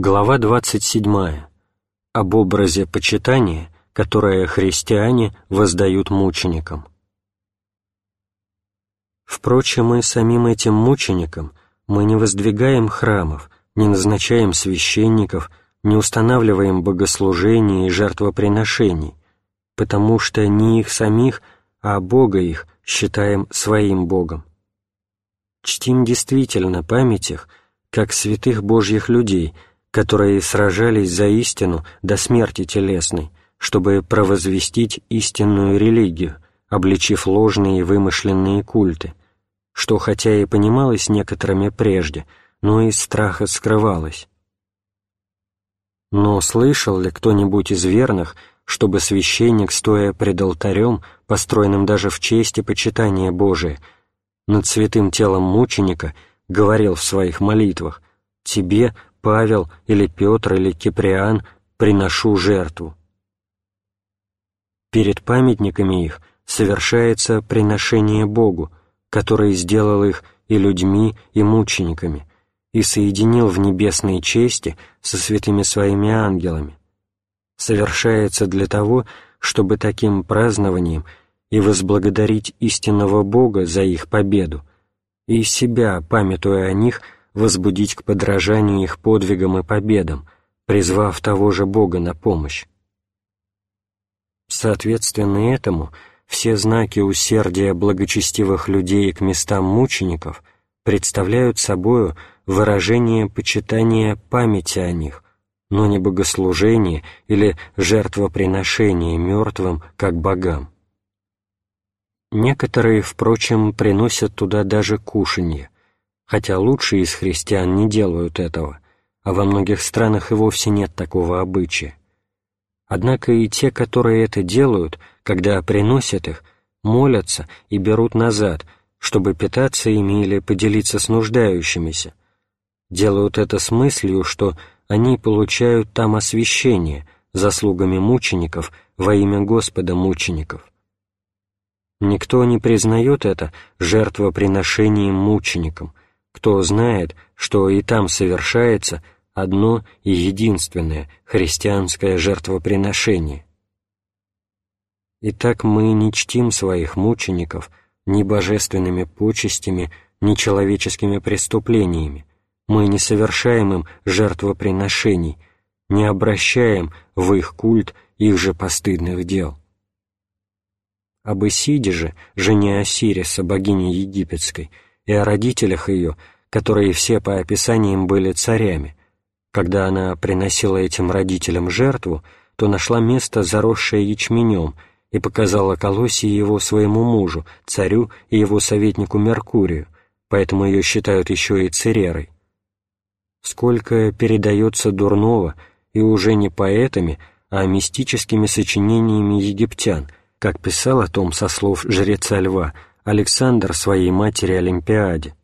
Глава 27. Об образе почитания, которое христиане воздают мученикам. Впрочем, и самим этим мученикам мы не воздвигаем храмов, не назначаем священников, не устанавливаем богослужений и жертвоприношений, потому что не их самих, а Бога их считаем своим Богом. Чтим действительно память их, как святых Божьих людей, которые сражались за истину до смерти телесной, чтобы провозвестить истинную религию, обличив ложные и вымышленные культы, что хотя и понималось некоторыми прежде, но из страха скрывалось. Но слышал ли кто-нибудь из верных, чтобы священник, стоя пред алтарем, построенным даже в честь и почитание Божие, над святым телом мученика говорил в своих молитвах «Тебе, Павел или Петр или Киприан, приношу жертву». Перед памятниками их совершается приношение Богу, который сделал их и людьми, и мучениками, и соединил в небесной чести со святыми своими ангелами. Совершается для того, чтобы таким празднованием и возблагодарить истинного Бога за их победу, и себя, памятуя о них, возбудить к подражанию их подвигам и победам, призвав того же Бога на помощь. Соответственно этому все знаки усердия благочестивых людей к местам мучеников представляют собою выражение почитания памяти о них, но не богослужение или жертвоприношение мертвым как богам. Некоторые, впрочем, приносят туда даже кушанье, хотя лучшие из христиан не делают этого, а во многих странах и вовсе нет такого обычая. Однако и те, которые это делают, когда приносят их, молятся и берут назад, чтобы питаться ими или поделиться с нуждающимися. Делают это с мыслью, что они получают там освящение заслугами мучеников во имя Господа мучеников. Никто не признает это жертвоприношением мученикам, кто знает, что и там совершается – одно и единственное христианское жертвоприношение. Итак, мы не чтим своих мучеников ни божественными почестями, ни человеческими преступлениями, мы не совершаем им жертвоприношений, не обращаем в их культ их же постыдных дел. Об Исиде же, жене Осириса, богини египетской, и о родителях ее, которые все по описаниям были царями, когда она приносила этим родителям жертву, то нашла место, заросшее ячменем, и показала Колосии его своему мужу, царю и его советнику Меркурию, поэтому ее считают еще и церерой. Сколько передается дурного, и уже не поэтами, а мистическими сочинениями египтян, как писал о том со слов жреца льва Александр своей матери Олимпиаде.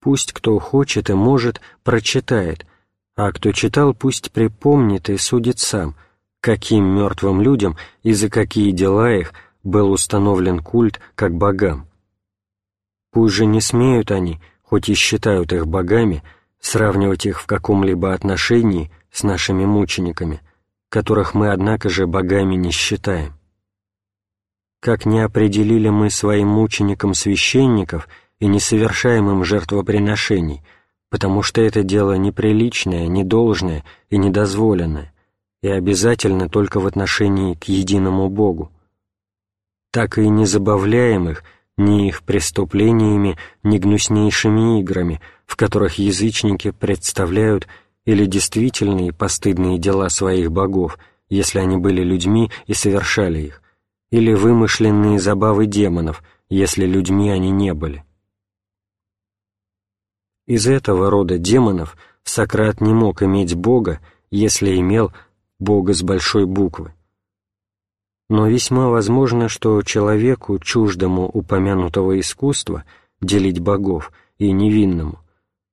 Пусть кто хочет и может, прочитает, а кто читал, пусть припомнит и судит сам, каким мертвым людям и за какие дела их был установлен культ как богам. Пусть же не смеют они, хоть и считают их богами, сравнивать их в каком-либо отношении с нашими мучениками, которых мы, однако же, богами не считаем. Как не определили мы своим мученикам священников – и не совершаем им жертвоприношений, потому что это дело неприличное, недолжное и недозволенное, и обязательно только в отношении к единому Богу. Так и не забавляем их ни их преступлениями, ни гнуснейшими играми, в которых язычники представляют или действительные постыдные дела своих богов, если они были людьми и совершали их, или вымышленные забавы демонов, если людьми они не были. Из этого рода демонов Сократ не мог иметь Бога, если имел Бога с большой буквы. Но весьма возможно, что человеку, чуждому упомянутого искусства, делить богов, и невинному,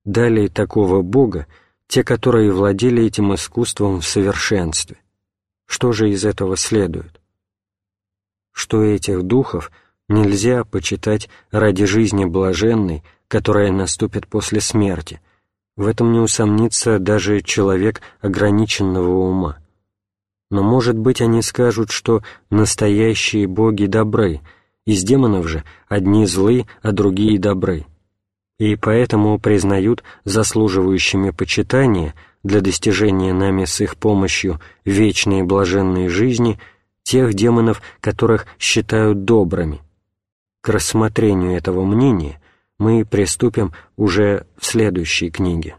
дали такого Бога, те, которые владели этим искусством в совершенстве. Что же из этого следует? Что этих духов нельзя почитать ради жизни блаженной, которая наступит после смерти, В этом не усомнится даже человек ограниченного ума. Но, может быть, они скажут, что настоящие боги добры, из демонов же одни злы, а другие добры, и поэтому признают заслуживающими почитания для достижения нами с их помощью вечной блаженной жизни тех демонов, которых считают добрыми. К рассмотрению этого мнения мы приступим уже в следующей книге.